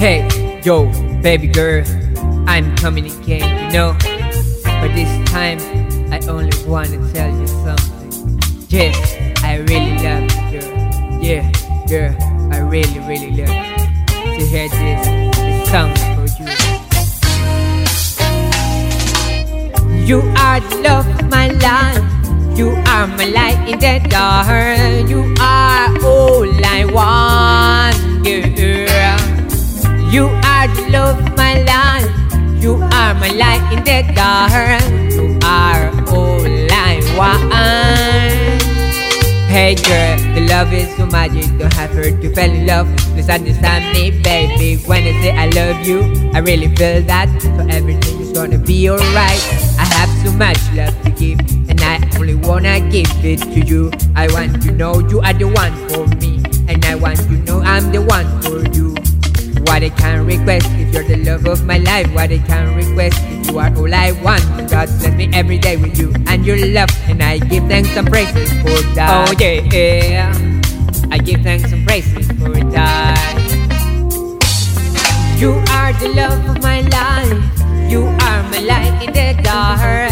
Hey, yo, baby girl, I'm coming again, you know. But this time, I only wanna tell you something. Yes, I really love you, girl. Yeah, girl, I really, really love you. To hear this, this song for you. You are the love of my life. You are my light in the dark. You are all I want. You are the love of my life. You are my light in the dark. You are all I want. Hey girl, the love is so magic. Don't have her to fall in love. Please understand me, baby. When I say I love you, I really feel that. So everything is gonna be alright. I have so much love to give, and I only wanna give it to you. I want to know you are the one for me, and I want to know I'm the one for you. What I can request if you're the love of my life. What I can request if you are all I want. God bless me every day with you and your love, and I give thanks and praises for that. Oh yeah, I give thanks and praises for that. You are the love of my life. You are my light in the dark.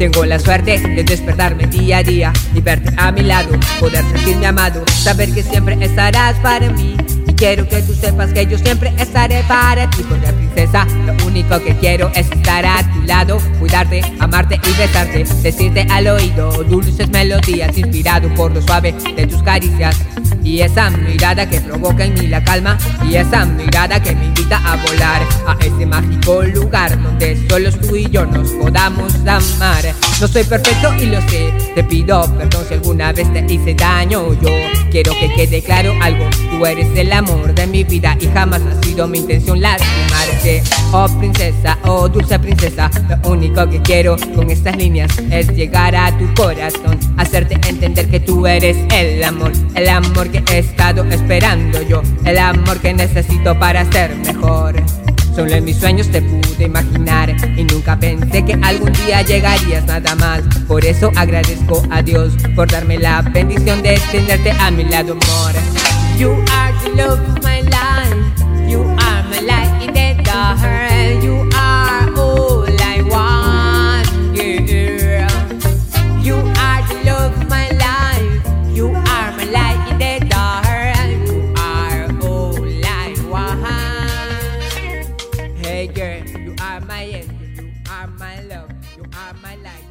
Tengo la suerte de despertarme día a día y verte a mi lado, poder sentirme amado, saber que siempre estarás para mí. Quiero que tú sepas que yo siempre estaré para ti, porque princesa, lo único que quiero es estar a tu lado, cuidarte, amarte y besarte, decirte al oído dulces melodías, inspirado por lo suave de tus caricias. Y esa mirada que provoca en mí la calma Y esa mirada que me invita a volar A ese mágico lugar donde solo tú y yo nos podamos amar. No soy perfecto y lo sé Te pido perdón si alguna vez te hice daño. Yo quiero que quede claro algo Tú eres el amor de mi vida Y jamás ha sido mi intención lastimarte Oh princesa, oh dulce princesa Lo único que quiero con estas líneas Es llegar a tu corazón Hacerte entender que tú eres el amor El amor que he estado esperando yo El amor que necesito para ser mejor. Solo en mis sueños te pude imaginar Y nunca pensé que algún día llegarías nada más. Por eso agradezco a Dios Por darme la bendición de tenerte a mi lado amor You are the love of my life. You are my light in the dark. You are all I want, girl You are the love of my life. You are my light in the dark. You are all I want. Hey girl, you are my angel. You are my love. You are my light